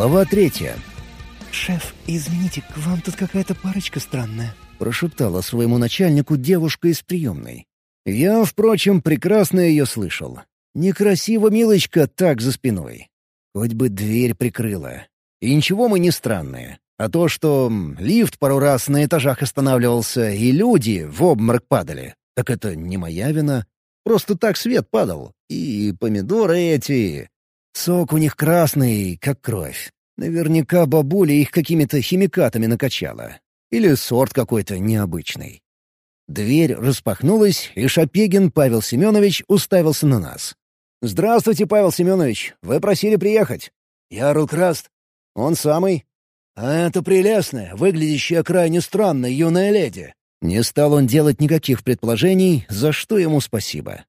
Глава третья. «Шеф, извините, к вам тут какая-то парочка странная», — прошептала своему начальнику девушка из приемной. Я, впрочем, прекрасно ее слышал. Некрасиво милочка так за спиной. Хоть бы дверь прикрыла. И ничего мы не странные. А то, что лифт пару раз на этажах останавливался, и люди в обморок падали, так это не моя вина. Просто так свет падал. И помидоры эти... Сок у них красный, как кровь. Наверняка бабуля их какими-то химикатами накачала. Или сорт какой-то необычный. Дверь распахнулась, и Шапегин Павел Семенович уставился на нас. «Здравствуйте, Павел Семенович. Вы просили приехать». «Я Рукраст». «Он самый». «А это прелестная, выглядящая крайне странно юная леди». Не стал он делать никаких предположений, за что ему спасибо.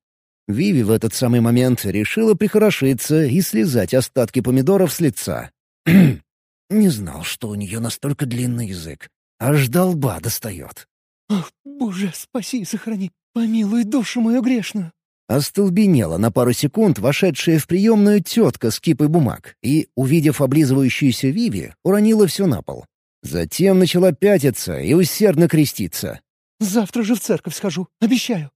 Виви в этот самый момент решила прихорошиться и слезать остатки помидоров с лица. Не знал, что у нее настолько длинный язык. Аж долба достает. «Ах, Боже, спаси и сохрани, помилуй душу мою грешную!» Остолбенела на пару секунд вошедшая в приемную тетка с кипой бумаг и, увидев облизывающуюся Виви, уронила все на пол. Затем начала пятиться и усердно креститься. «Завтра же в церковь схожу, обещаю».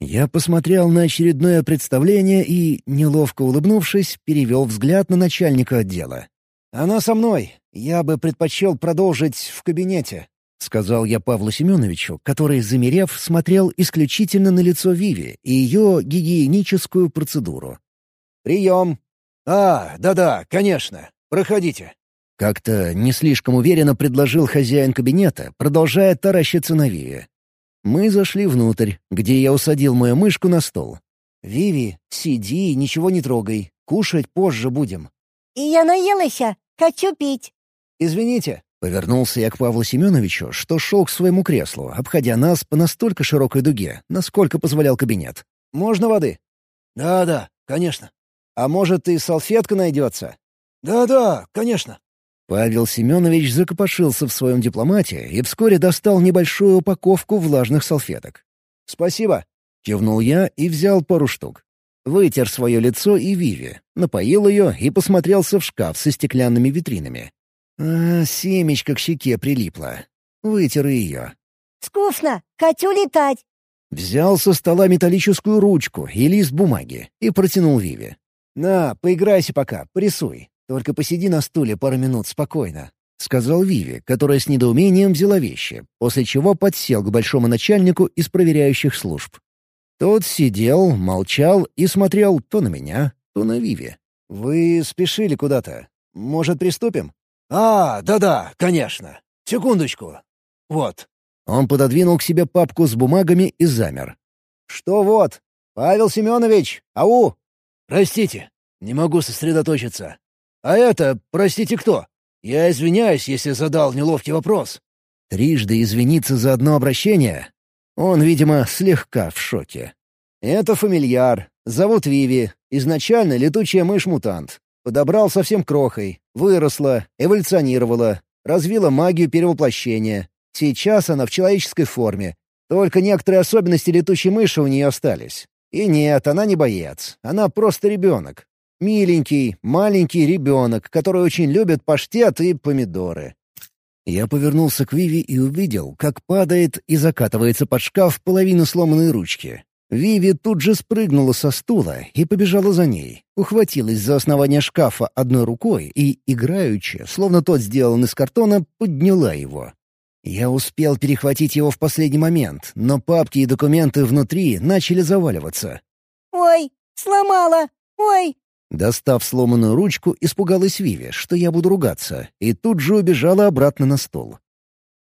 Я посмотрел на очередное представление и, неловко улыбнувшись, перевел взгляд на начальника отдела. «Она со мной. Я бы предпочел продолжить в кабинете», — сказал я Павлу Семеновичу, который, замерев, смотрел исключительно на лицо Виви и ее гигиеническую процедуру. «Прием!» «А, да-да, конечно. Проходите». Как-то не слишком уверенно предложил хозяин кабинета, продолжая таращиться на Виви. Мы зашли внутрь, где я усадил мою мышку на стол. «Виви, сиди и ничего не трогай. Кушать позже будем». «И я наелась, хочу пить». «Извините, Повернулся я к Павлу Семеновичу, что шел к своему креслу, обходя нас по настолько широкой дуге, насколько позволял кабинет. «Можно воды?» «Да-да, конечно». «А может, и салфетка найдется?» «Да-да, конечно». Павел Семенович закопошился в своем дипломате и вскоре достал небольшую упаковку влажных салфеток. «Спасибо», — кивнул я и взял пару штук. Вытер свое лицо и Виви, напоил ее и посмотрелся в шкаф со стеклянными витринами. А, семечко к щеке прилипло. Вытер ее. «Скучно! Хочу летать!» Взял со стола металлическую ручку и лист бумаги и протянул Виве. «На, поиграйся пока, порисуй. Только посиди на стуле пару минут спокойно», — сказал Виви, которая с недоумением взяла вещи, после чего подсел к большому начальнику из проверяющих служб. Тот сидел, молчал и смотрел то на меня, то на Виви. «Вы спешили куда-то. Может, приступим?» «А, да-да, конечно. Секундочку. Вот». Он пододвинул к себе папку с бумагами и замер. «Что вот? Павел Семенович, ау!» «Простите, не могу сосредоточиться. А это, простите, кто? Я извиняюсь, если задал неловкий вопрос». Трижды извиниться за одно обращение? Он, видимо, слегка в шоке. «Это фамильяр. Зовут Виви. Изначально летучая мышь-мутант. Подобрал совсем крохой, выросла, эволюционировала, развила магию перевоплощения. Сейчас она в человеческой форме. Только некоторые особенности летучей мыши у нее остались. И нет, она не боец. Она просто ребенок. Миленький, маленький ребенок, который очень любит паштет и помидоры. Я повернулся к Виви и увидел, как падает и закатывается под шкаф половина сломанной ручки. Виви тут же спрыгнула со стула и побежала за ней, ухватилась за основание шкафа одной рукой и, играючи, словно тот сделан из картона, подняла его. Я успел перехватить его в последний момент, но папки и документы внутри начали заваливаться. «Ой, сломала! Ой!» Достав сломанную ручку, испугалась Виви, что я буду ругаться, и тут же убежала обратно на стол.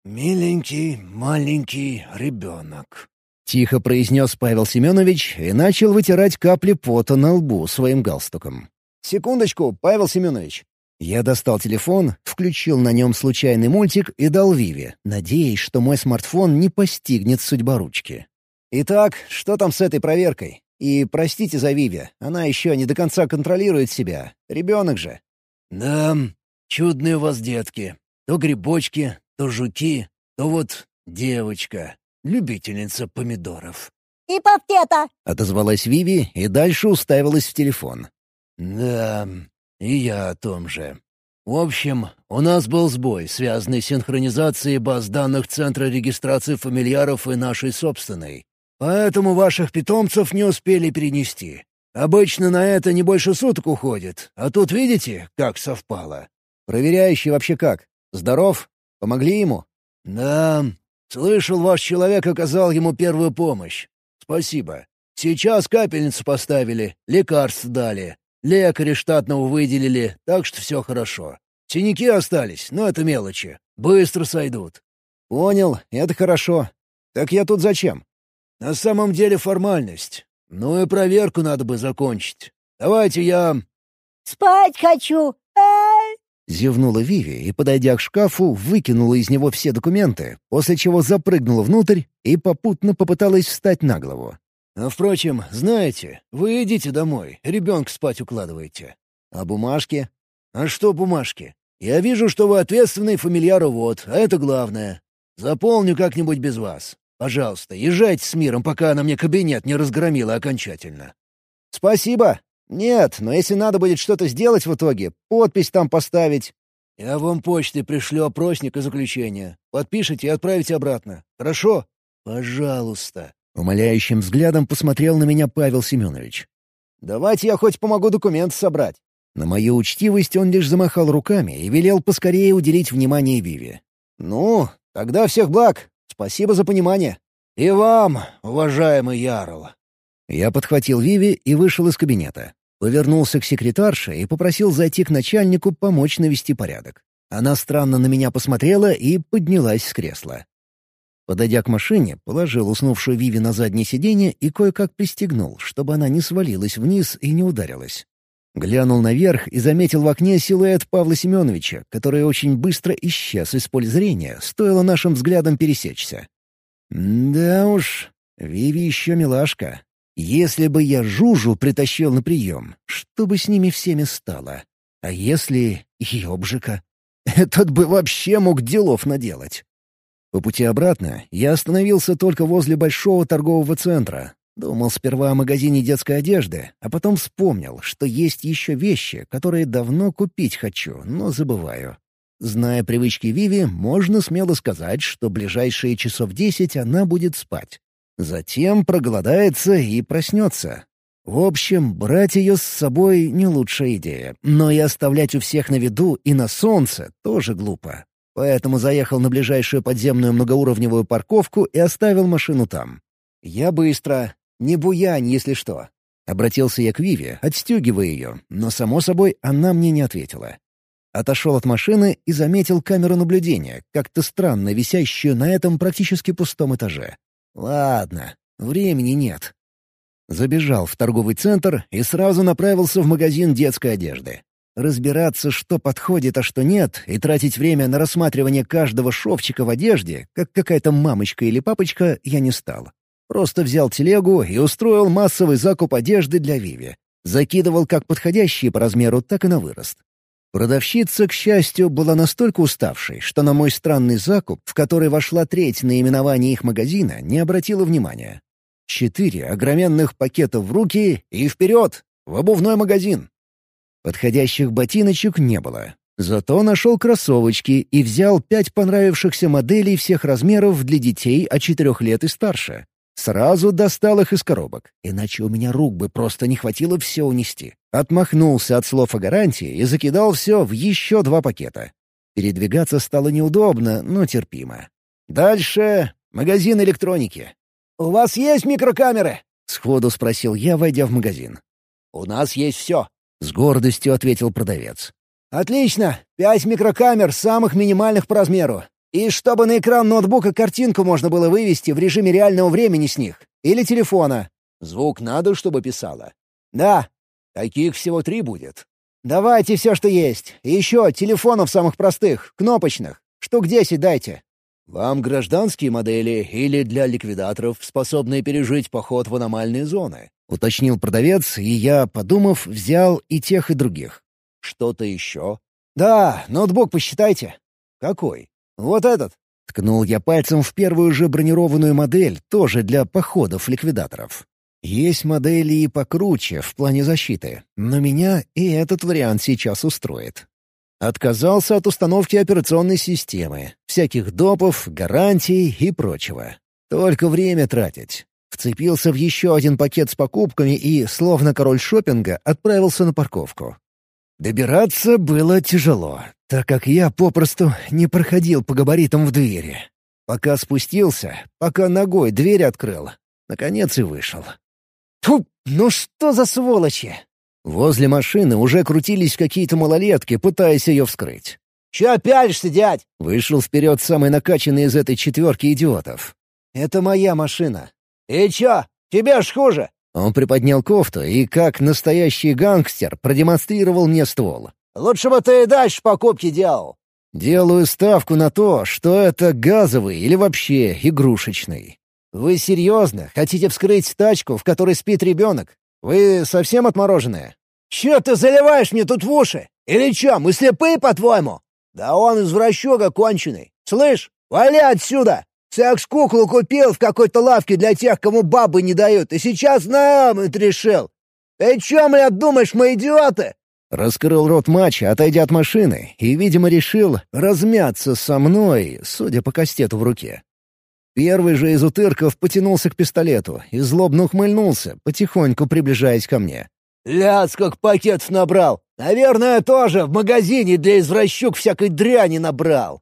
«Миленький маленький ребенок», — тихо произнес Павел Семенович и начал вытирать капли пота на лбу своим галстуком. «Секундочку, Павел Семенович». Я достал телефон, включил на нем случайный мультик и дал Виве, надеясь, что мой смартфон не постигнет судьба ручки. «Итак, что там с этой проверкой? И простите за Виви, она еще не до конца контролирует себя. Ребенок же». «Да, чудные у вас детки. То грибочки, то жуки, то вот девочка любительница помидоров». «И паштета!» — отозвалась Виви и дальше уставилась в телефон. «Да, и я о том же». В общем, у нас был сбой, связанный с синхронизацией баз данных Центра регистрации фамильяров и нашей собственной. Поэтому ваших питомцев не успели перенести. Обычно на это не больше суток уходит, а тут видите, как совпало. Проверяющий вообще как? Здоров? Помогли ему? Да, слышал, ваш человек оказал ему первую помощь. Спасибо. Сейчас капельницу поставили, лекарств дали, лекаря штатного выделили, так что все хорошо. Синяки остались, но это мелочи. Быстро сойдут. Понял, это хорошо. Так я тут зачем? На самом деле формальность. Ну и проверку надо бы закончить. Давайте я...» «Спать хочу! а Зевнула Виви и, подойдя к шкафу, выкинула из него все документы, после чего запрыгнула внутрь и попутно попыталась встать на голову. «А впрочем, знаете, вы идите домой, ребенка спать укладываете». «А бумажки?» «А что бумажки? Я вижу, что вы ответственный фамильяровод, а это главное. Заполню как-нибудь без вас. Пожалуйста, езжайте с миром, пока она мне кабинет не разгромила окончательно». «Спасибо. Нет, но если надо будет что-то сделать в итоге, подпись там поставить». «Я вам почтой пришлю опросник и заключение. Подпишите и отправите обратно. Хорошо? Пожалуйста». Умоляющим взглядом посмотрел на меня Павел Семенович. «Давайте я хоть помогу документы собрать». На мою учтивость он лишь замахал руками и велел поскорее уделить внимание Виве. «Ну, тогда всех благ. Спасибо за понимание». «И вам, уважаемый Ярл». Я подхватил Виви и вышел из кабинета. Повернулся к секретарше и попросил зайти к начальнику помочь навести порядок. Она странно на меня посмотрела и поднялась с кресла. Подойдя к машине, положил уснувшую Виви на заднее сиденье и кое-как пристегнул, чтобы она не свалилась вниз и не ударилась. Глянул наверх и заметил в окне силуэт Павла Семеновича, который очень быстро исчез из поля зрения, стоило нашим взглядом пересечься. Да уж, Виви еще милашка. Если бы я Жужу притащил на прием, что бы с ними всеми стало? А если Ёбжика? Этот бы вообще мог делов наделать. По пути обратно я остановился только возле большого торгового центра. Думал сперва о магазине детской одежды, а потом вспомнил, что есть еще вещи, которые давно купить хочу, но забываю. Зная привычки Виви, можно смело сказать, что ближайшие часов десять она будет спать. Затем проголодается и проснется. В общем, брать ее с собой — не лучшая идея, но и оставлять у всех на виду и на солнце тоже глупо. Поэтому заехал на ближайшую подземную многоуровневую парковку и оставил машину там. Я быстро. Не буянь, если что. Обратился я к Виве, отстегивая ее, но, само собой, она мне не ответила. Отошел от машины и заметил камеру наблюдения, как-то странно висящую на этом практически пустом этаже. Ладно, времени нет. Забежал в торговый центр и сразу направился в магазин детской одежды. Разбираться, что подходит, а что нет, и тратить время на рассматривание каждого шовчика в одежде, как какая-то мамочка или папочка, я не стал. Просто взял телегу и устроил массовый закуп одежды для Виви. Закидывал как подходящие по размеру, так и на вырост. Продавщица, к счастью, была настолько уставшей, что на мой странный закуп, в который вошла треть наименования их магазина, не обратила внимания. Четыре огроменных пакета в руки и вперед! В обувной магазин! Подходящих ботиночек не было. Зато нашел кроссовочки и взял пять понравившихся моделей всех размеров для детей от четырех лет и старше. Сразу достал их из коробок, иначе у меня рук бы просто не хватило все унести. Отмахнулся от слов о гарантии и закидал все в еще два пакета. Передвигаться стало неудобно, но терпимо. Дальше магазин электроники. «У вас есть микрокамеры?» — сходу спросил я, войдя в магазин. «У нас есть все», — с гордостью ответил продавец. «Отлично! Пять микрокамер, самых минимальных по размеру. И чтобы на экран ноутбука картинку можно было вывести в режиме реального времени с них. Или телефона. Звук надо, чтобы писало. Да. Таких всего три будет. Давайте все, что есть. И еще телефонов самых простых, кнопочных. Штук десять дайте. Вам гражданские модели или для ликвидаторов, способные пережить поход в аномальные зоны? Уточнил продавец, и я, подумав, взял и тех, и других. Что-то еще? Да, ноутбук посчитайте. Какой? «Вот этот!» — ткнул я пальцем в первую же бронированную модель, тоже для походов ликвидаторов. Есть модели и покруче в плане защиты, но меня и этот вариант сейчас устроит. Отказался от установки операционной системы, всяких допов, гарантий и прочего. Только время тратить. Вцепился в еще один пакет с покупками и, словно король шопинга, отправился на парковку. Добираться было тяжело, так как я попросту не проходил по габаритам в двери. Пока спустился, пока ногой дверь открыл, наконец и вышел. Тьфу, ну что за сволочи! Возле машины уже крутились какие-то малолетки, пытаясь ее вскрыть. «Чё пялишься, дядь?» Вышел вперед самый накачанный из этой четверки идиотов. «Это моя машина». «И чё? Тебе ж хуже!» Он приподнял кофту и, как настоящий гангстер, продемонстрировал мне ствол. «Лучше бы ты и дальше покупки делал». «Делаю ставку на то, что это газовый или вообще игрушечный. Вы серьезно хотите вскрыть тачку, в которой спит ребенок? Вы совсем отмороженные?» «Чё ты заливаешь мне тут в уши? Или чё, мы слепые, по-твоему?» «Да он извращуга конченый. Слышь, вали отсюда! Секс-куклу купил в какой-то лавке для тех, кому бабы не дают, и сейчас намыть решил. Ты чё, блядь, думаешь, мы идиоты?» Раскрыл рот матча, отойдя от машины, и, видимо, решил размяться со мной, судя по кастету в руке. Первый же из утырков потянулся к пистолету и злобно ухмыльнулся, потихоньку приближаясь ко мне. «Ляц, как пакетов набрал! Наверное, тоже в магазине для извращук всякой дряни набрал!»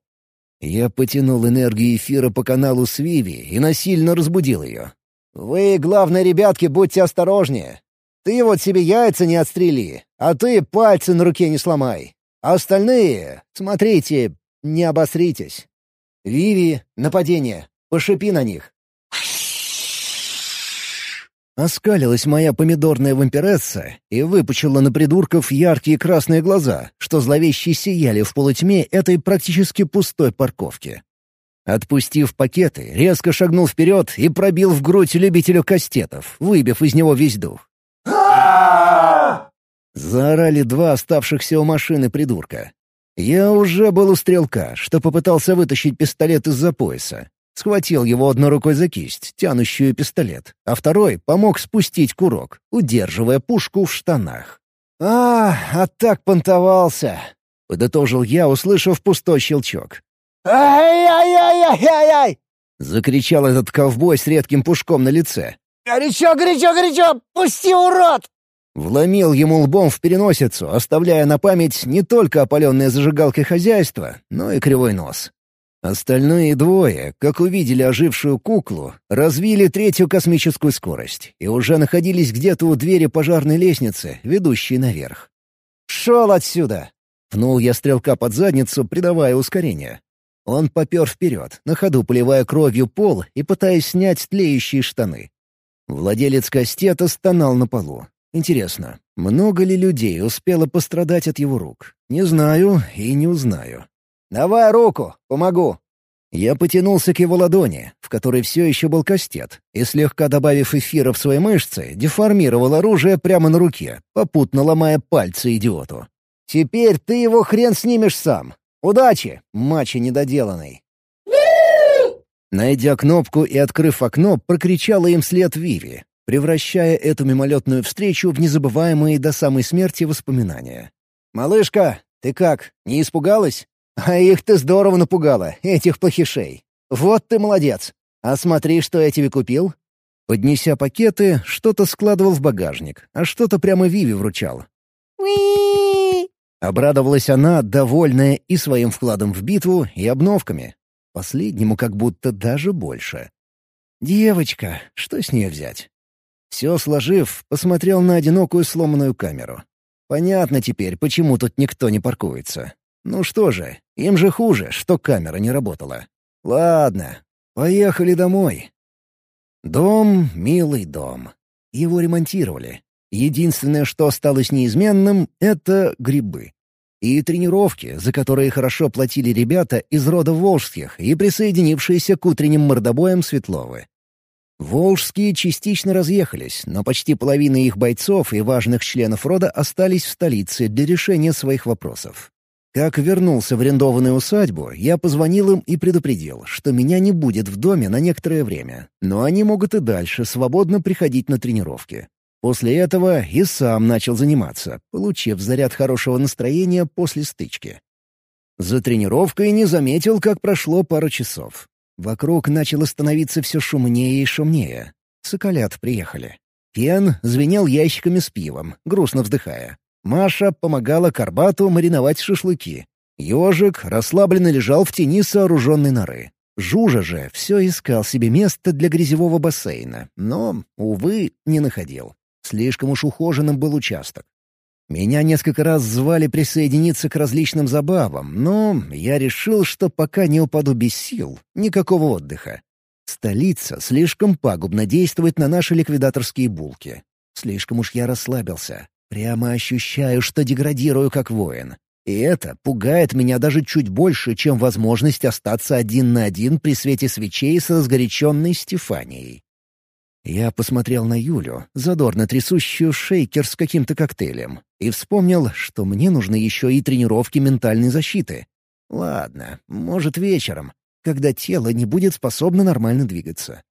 Я потянул энергию эфира по каналу Свиви и насильно разбудил ее. «Вы, главное, ребятки, будьте осторожнее. Ты вот себе яйца не отстрели, а ты пальцы на руке не сломай. А остальные, смотрите, не обосритесь. Виви, нападение. Пошипи на них». Оскалилась моя помидорная вампиресса и выпучила на придурков яркие красные глаза, что зловеще сияли в полутьме этой практически пустой парковки. Отпустив пакеты, резко шагнул вперед и пробил в грудь любителю кастетов, выбив из него весь дух. Заорали два оставшихся у машины придурка. Я уже был у стрелка, что попытался вытащить пистолет из-за пояса, Схватил его одной рукой за кисть, тянущую пистолет, а второй помог спустить курок, удерживая пушку в штанах. «А, а так понтовался!» — подытожил я, услышав пустой щелчок. «Ай-яй-яй-яй-яй!» — закричал этот ковбой с редким пушком на лице. «Горячо, горячо, горячо! Пусти, урод!» Вломил ему лбом в переносицу, оставляя на память не только опаленное зажигалкой хозяйство, но и кривой нос. Остальные двое, как увидели ожившую куклу, развили третью космическую скорость и уже находились где-то у двери пожарной лестницы, ведущей наверх. «Шел отсюда!» — пнул я стрелка под задницу, придавая ускорение. Он попер вперед, на ходу поливая кровью пол и пытаясь снять тлеющие штаны. Владелец кастета стонал на полу. Интересно, много ли людей успело пострадать от его рук? Не знаю и не узнаю. «Давай руку, помогу». Я потянулся к его ладони, в которой все еще был кастет, и, слегка добавив эфира в свои мышцы, деформировал оружие прямо на руке, попутно ломая пальцы идиоту. «Теперь ты его хрен снимешь сам. Удачи, матчи недоделанный». Найдя кнопку и открыв окно, прокричала им след Виви, превращая эту мимолетную встречу в незабываемые до самой смерти воспоминания. «Малышка, ты как, не испугалась?» А их ты здорово напугала, этих плохишей. Вот ты молодец. А смотри, что я тебе купил. Поднеся пакеты, что-то складывал в багажник, а что-то прямо Виви вручал. Обрадовалась она, довольная и своим вкладом в битву, и обновками. Последнему как будто даже больше. Девочка, что с нее взять? Все сложив, посмотрел на одинокую сломанную камеру. Понятно теперь, почему тут никто не паркуется. Ну что же, им же хуже, что камера не работала. Ладно, поехали домой. Дом — милый дом. Его ремонтировали. Единственное, что осталось неизменным — это грибы. И тренировки, за которые хорошо платили ребята из рода Волжских и присоединившиеся к утренним мордобоям Светловы. Волжские частично разъехались, но почти половина их бойцов и важных членов рода остались в столице для решения своих вопросов. Как вернулся в арендованную усадьбу, я позвонил им и предупредил, что меня не будет в доме на некоторое время, но они могут и дальше свободно приходить на тренировки. После этого и сам начал заниматься, получив заряд хорошего настроения после стычки. За тренировкой не заметил, как прошло пару часов. Вокруг начало становиться все шумнее и шумнее. Соколят приехали. Кен звенел ящиками с пивом, грустно вздыхая. Маша помогала Карбату мариновать шашлыки. Ежик расслабленно лежал в тени сооруженной норы. Жужа же все искал себе место для грязевого бассейна, но, увы, не находил. Слишком уж ухоженным был участок. Меня несколько раз звали присоединиться к различным забавам, но я решил, что пока не упаду без сил, никакого отдыха. Столица слишком пагубно действует на наши ликвидаторские булки. Слишком уж я расслабился. Прямо ощущаю, что деградирую как воин. И это пугает меня даже чуть больше, чем возможность остаться один на один при свете свечей с разгоряченной Стефанией. Я посмотрел на Юлю, задорно трясущую шейкер с каким-то коктейлем, и вспомнил, что мне нужны еще и тренировки ментальной защиты. Ладно, может, вечером, когда тело не будет способно нормально двигаться.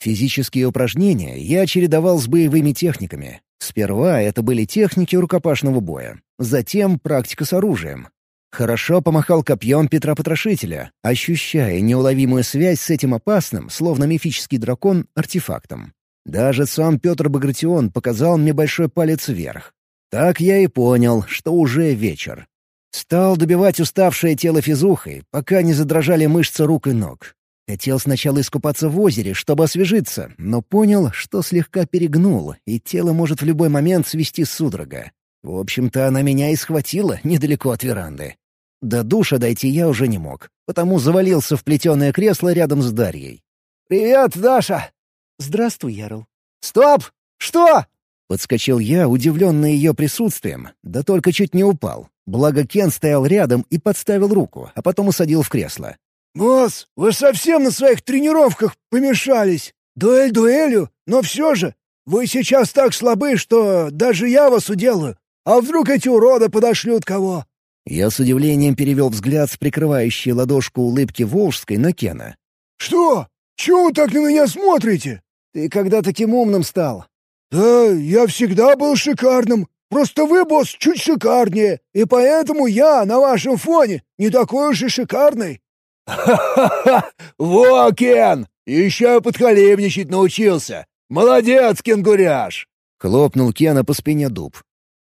Физические упражнения я чередовал с боевыми техниками. Сперва это были техники рукопашного боя, затем практика с оружием. Хорошо помахал копьем Петра Потрошителя, ощущая неуловимую связь с этим опасным, словно мифический дракон, артефактом. Даже сам Петр Багратион показал мне большой палец вверх. Так я и понял, что уже вечер. Стал добивать уставшее тело физухой, пока не задрожали мышцы рук и ног. Хотел сначала искупаться в озере, чтобы освежиться, но понял, что слегка перегнул, и тело может в любой момент свести судорога. В общем-то, она меня и схватила недалеко от веранды. До душа дойти я уже не мог, потому завалился в плетеное кресло рядом с Дарьей. «Привет, Даша!» «Здравствуй, Ярл». «Стоп! Что?» Подскочил я, удивленный ее присутствием, да только чуть не упал. Благо Кен стоял рядом и подставил руку, а потом усадил в кресло. «Босс, вы совсем на своих тренировках помешались. Дуэль дуэлью, но все же, вы сейчас так слабы, что даже я вас уделаю. А вдруг эти уроды подошлют кого?» Я с удивлением перевел взгляд с прикрывающей ладошку улыбки Волжской на Кена. «Что? Чего вы так на меня смотрите?» «Ты когда таким умным стал?» «Да, я всегда был шикарным. Просто вы, босс, чуть шикарнее, и поэтому я на вашем фоне не такой уж и шикарный». «Ха-ха-ха! Во, Кен! Еще подхалимничать научился! Молодец, кенгуряш!» — хлопнул Кена по спине дуб.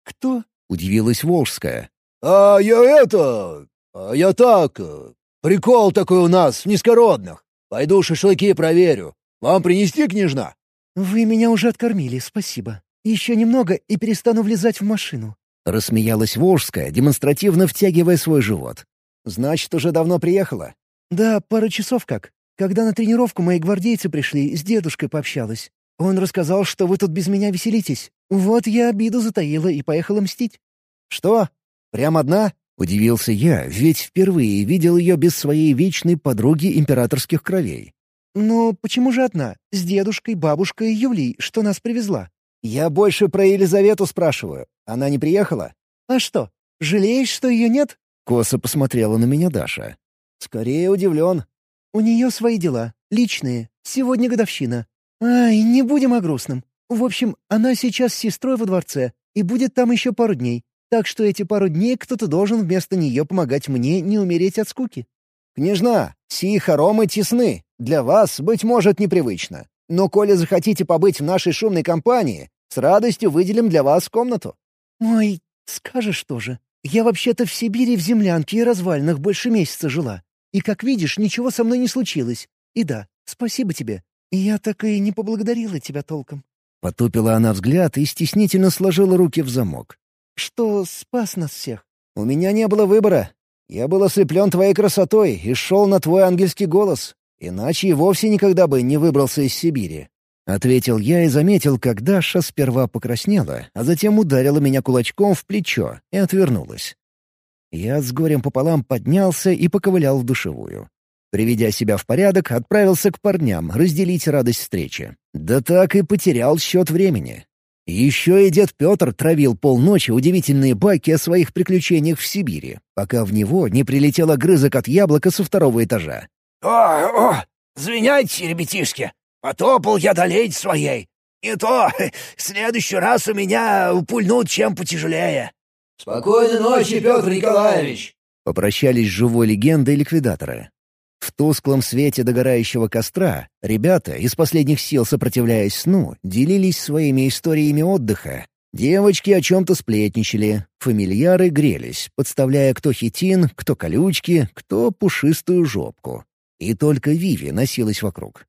«Кто?» — удивилась Волжская. «А я это... А я так... Прикол такой у нас, в низкородных. Пойду шашлыки проверю. Вам принести, княжна?» «Вы меня уже откормили, спасибо. Еще немного и перестану влезать в машину». Рассмеялась Волжская, демонстративно втягивая свой живот. «Значит, уже давно приехала?» «Да, пару часов как. Когда на тренировку мои гвардейцы пришли, с дедушкой пообщалась. Он рассказал, что вы тут без меня веселитесь. Вот я обиду затаила и поехала мстить». «Что? Прям одна?» — удивился я, ведь впервые видел ее без своей вечной подруги императорских кровей. «Но почему же одна? С дедушкой, бабушкой и Юлей, что нас привезла?» «Я больше про Елизавету спрашиваю. Она не приехала?» «А что, жалеешь, что ее нет?» Косо посмотрела на меня Даша. «Скорее удивлен». «У нее свои дела, личные. Сегодня годовщина. Ай, не будем о грустном. В общем, она сейчас с сестрой во дворце и будет там еще пару дней. Так что эти пару дней кто-то должен вместо нее помогать мне не умереть от скуки». «Княжна, сии хоромы тесны. Для вас, быть может, непривычно. Но коли захотите побыть в нашей шумной компании, с радостью выделим для вас комнату». «Ой, скажешь тоже. Я вообще-то в Сибири в землянке и развалинах больше месяца жила. И, как видишь, ничего со мной не случилось. И да, спасибо тебе. Я так и не поблагодарила тебя толком». Потупила она взгляд и стеснительно сложила руки в замок. «Что спас нас всех?» «У меня не было выбора. Я был ослеплен твоей красотой и шел на твой ангельский голос. Иначе и вовсе никогда бы не выбрался из Сибири». Ответил я и заметил, как Даша сперва покраснела, а затем ударила меня кулачком в плечо и отвернулась. Я с горем пополам поднялся и поковылял в душевую. Приведя себя в порядок, отправился к парням разделить радость встречи. Да так и потерял счет времени. Еще и дед Петр травил полночи удивительные байки о своих приключениях в Сибири, пока в него не прилетел огрызок от яблока со второго этажа. «О, о, звеняйте, ребятишки! Потопал я долеть своей! Не то, в следующий раз у меня пульнут чем потяжелее». «Спокойной ночи, Петр Николаевич!» Попрощались с живой легендой ликвидаторы. В тусклом свете догорающего костра ребята, из последних сил сопротивляясь сну, делились своими историями отдыха. Девочки о чем-то сплетничали, фамильяры грелись, подставляя кто хитин, кто колючки, кто пушистую жопку. И только Виви носилась вокруг.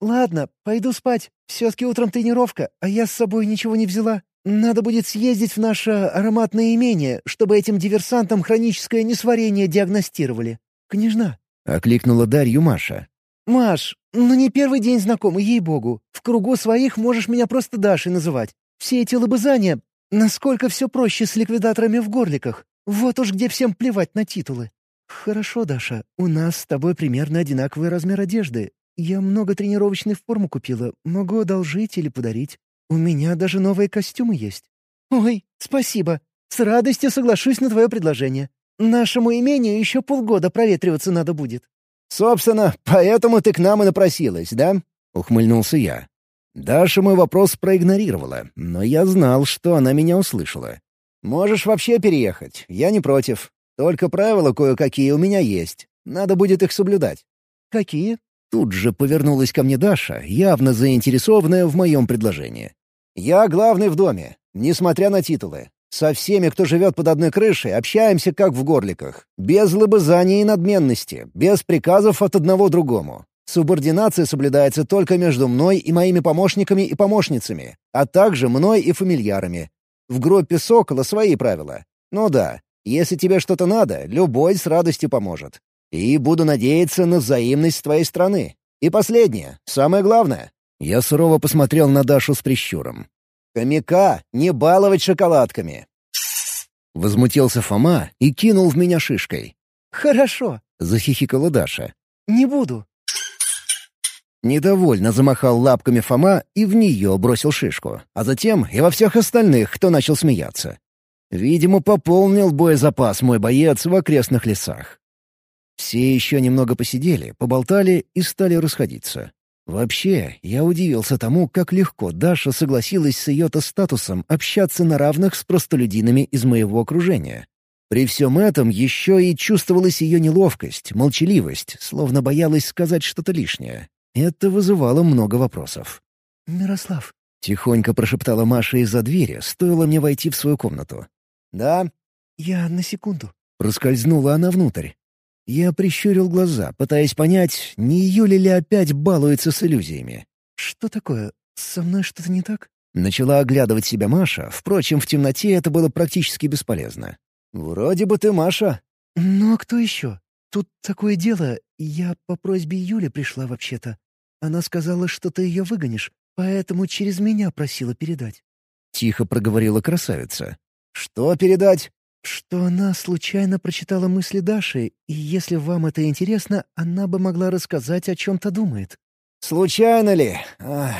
«Ладно, пойду спать. Все-таки утром тренировка, а я с собой ничего не взяла. Надо будет съездить в наше ароматное имение, чтобы этим диверсантам хроническое несварение диагностировали. Княжна, — окликнула Дарью Маша. «Маш, ну не первый день знакомы, ей-богу. В кругу своих можешь меня просто Дашей называть. Все эти лобызания... Насколько все проще с ликвидаторами в горликах. Вот уж где всем плевать на титулы. Хорошо, Даша, у нас с тобой примерно одинаковый размер одежды. Я много тренировочной формы купила, могу одолжить или подарить. У меня даже новые костюмы есть. Ой, спасибо. С радостью соглашусь на твое предложение. Нашему имению еще полгода проветриваться надо будет». «Собственно, поэтому ты к нам и напросилась, да?» — ухмыльнулся я. Даша мой вопрос проигнорировала, но я знал, что она меня услышала. «Можешь вообще переехать, я не против. Только правила кое-какие у меня есть. Надо будет их соблюдать». «Какие?» Тут же повернулась ко мне Даша, явно заинтересованная в моем предложении. «Я главный в доме, несмотря на титулы. Со всеми, кто живет под одной крышей, общаемся как в горликах. Без лобызания и надменности, без приказов от одного другому. Субординация соблюдается только между мной и моими помощниками и помощницами, а также мной и фамильярами. В группе «Сокола» свои правила. Ну да, если тебе что-то надо, любой с радостью поможет. И буду надеяться на взаимность твоей стороны. И последнее, самое главное. Я сурово посмотрел на Дашу с прищуром. Хомяка не баловать шоколадками!» Возмутился Фома и кинул в меня шишкой. «Хорошо», — захихикала Даша. «Не буду». Недовольно замахал лапками Фома и в нее бросил шишку, а затем и во всех остальных, кто начал смеяться. Видимо, пополнил боезапас мой боец в окрестных лесах. Все еще немного посидели, поболтали и стали расходиться. Вообще, я удивился тому, как легко Даша согласилась с ее-то статусом общаться на равных с простолюдинами из моего окружения. При всем этом еще и чувствовалась ее неловкость, молчаливость, словно боялась сказать что-то лишнее. Это вызывало много вопросов. «Мирослав», — тихонько прошептала Маша из-за двери, стоило мне войти в свою комнату. «Да?» «Я на секунду». Проскользнула она внутрь. Я прищурил глаза, пытаясь понять, не Юля ли опять балуется с иллюзиями. «Что такое? Со мной что-то не так?» Начала оглядывать себя Маша, впрочем, в темноте это было практически бесполезно. «Вроде бы ты Маша». «Ну а кто еще? Тут такое дело, я по просьбе Юли пришла вообще-то. Она сказала, что ты ее выгонишь, поэтому через меня просила передать». Тихо проговорила красавица. «Что передать?» Что она случайно прочитала мысли Даши, и если вам это интересно, она бы могла рассказать, о чем-то думает». «Случайно ли? Ах.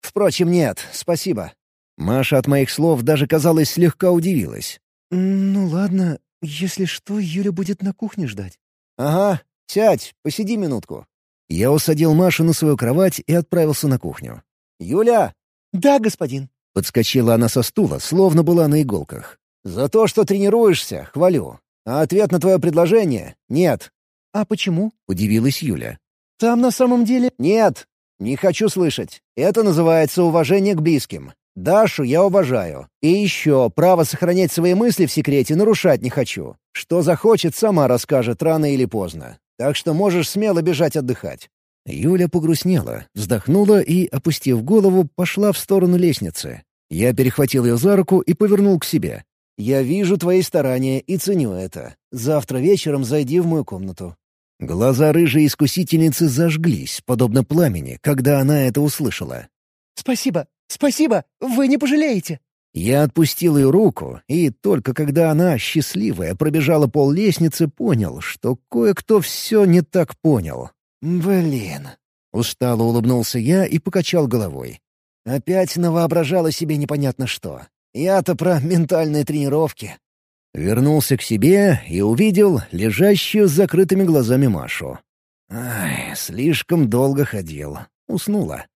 Впрочем, нет, спасибо». Маша от моих слов даже, казалось, слегка удивилась. «Ну ладно, если что, Юля будет на кухне ждать». «Ага, сядь, посиди минутку». Я усадил Машу на свою кровать и отправился на кухню. «Юля!» «Да, господин». Подскочила она со стула, словно была на иголках. «За то, что тренируешься, хвалю. А ответ на твое предложение — нет». «А почему?» — удивилась Юля. «Там на самом деле...» «Нет, не хочу слышать. Это называется уважение к близким. Дашу я уважаю. И еще, право сохранять свои мысли в секрете нарушать не хочу. Что захочет, сама расскажет рано или поздно. Так что можешь смело бежать отдыхать». Юля погрустнела, вздохнула и, опустив голову, пошла в сторону лестницы. Я перехватил ее за руку и повернул к себе. Я вижу твои старания и ценю это. Завтра вечером зайди в мою комнату». Глаза рыжей искусительницы зажглись, подобно пламени, когда она это услышала. «Спасибо! Спасибо! Вы не пожалеете!» Я отпустил ее руку, и только когда она, счастливая, пробежала пол лестницы, понял, что кое-кто все не так понял. «Блин!» — устало улыбнулся я и покачал головой. Опять навоображала себе непонятно что. Я-то про ментальные тренировки». Вернулся к себе и увидел лежащую с закрытыми глазами Машу. Ай, слишком долго ходил. Уснула.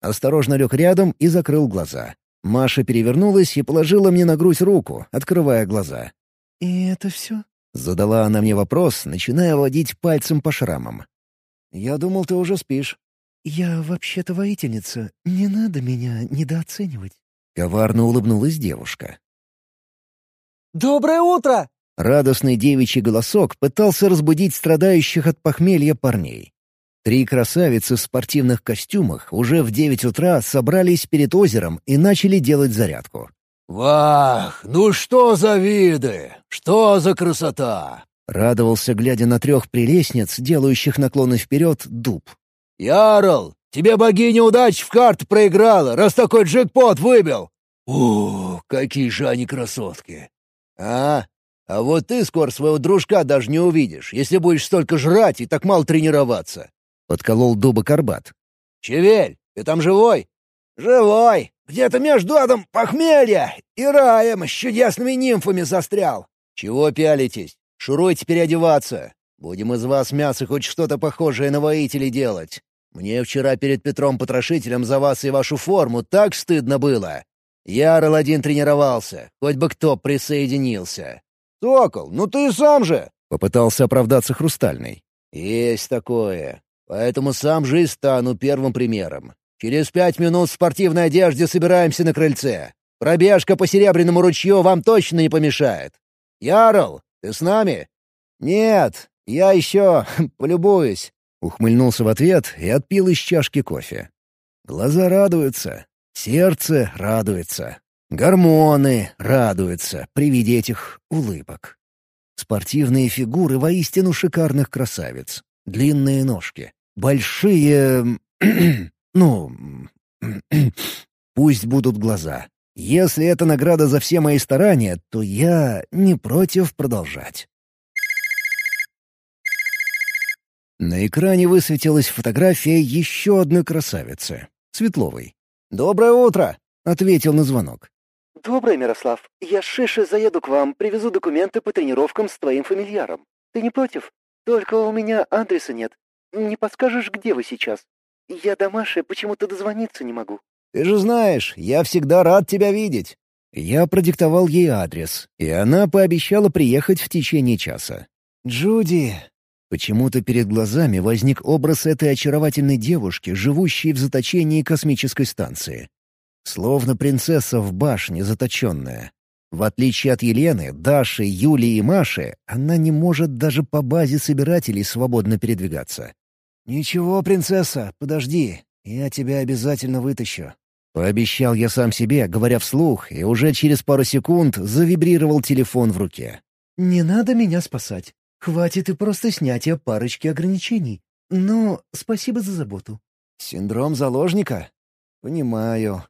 Осторожно лег рядом и закрыл глаза. Маша перевернулась и положила мне на грудь руку, открывая глаза. «И это все?» — задала она мне вопрос, начиная водить пальцем по шрамам. «Я думал, ты уже спишь». «Я вообще-то воительница. Не надо меня недооценивать». Коварно улыбнулась девушка. «Доброе утро!» Радостный девичий голосок пытался разбудить страдающих от похмелья парней. Три красавицы в спортивных костюмах уже в девять утра собрались перед озером и начали делать зарядку. «Вах, ну что за виды! Что за красота!» — радовался, глядя на трех прелестниц, делающих наклоны вперед, дуб. «Ярл, тебе богиня удач в карт проиграла, раз такой джекпот выбил!» «Ух, какие же они красотки!» «А, а вот ты скоро своего дружка даже не увидишь, если будешь столько жрать и так мало тренироваться!» — подколол дуба Карбат. «Чевель, ты там живой?» «Живой! Где-то между адом похмелья и раем с чудесными нимфами застрял!» «Чего пялитесь? Шуруйте переодеваться. Будем из вас мясо хоть что-то похожее на воителей делать. Мне вчера перед Петром-потрошителем за вас и вашу форму так стыдно было. Я Аладдин тренировался, хоть бы кто присоединился. «Сокол, ну ты сам же!» — попытался оправдаться Хрустальный. «Есть такое. Поэтому сам же и стану первым примером. Через пять минут в спортивной одежде собираемся на крыльце. Пробежка по Серебряному ручью вам точно не помешает. Ярл, ты с нами?» «Нет, я еще полюбуюсь», — ухмыльнулся в ответ и отпил из чашки кофе. Глаза радуются, сердце радуется, гормоны радуются при виде этих улыбок. Спортивные фигуры воистину шикарных красавиц. Длинные ножки. Большие... ну... пусть будут глаза. Если это награда за все мои старания, то я не против продолжать. На экране высветилась фотография еще одной красавицы — Светловой. «Доброе утро!» — ответил на звонок. «Доброе, Мирослав. Я с Шиши заеду к вам, привезу документы по тренировкам с твоим фамильяром. Ты не против? Только у меня адреса нет. Не подскажешь, где вы сейчас? Я до Маши почему-то дозвониться не могу». «Ты же знаешь, я всегда рад тебя видеть». Я продиктовал ей адрес, и она пообещала приехать в течение часа. «Джуди, Почему-то перед глазами возник образ этой очаровательной девушки, живущей в заточении космической станции. Словно принцесса в башне заточенная. В отличие от Елены, Даши, Юлии и Маши, она не может даже по базе собирателей свободно передвигаться. «Ничего, принцесса, подожди, я тебя обязательно вытащу». Пообещал я сам себе, говоря вслух, и уже через пару секунд завибрировал телефон в руке. «Не надо меня спасать. Хватит и просто снятия парочки ограничений. Но спасибо за заботу. Синдром заложника? Понимаю.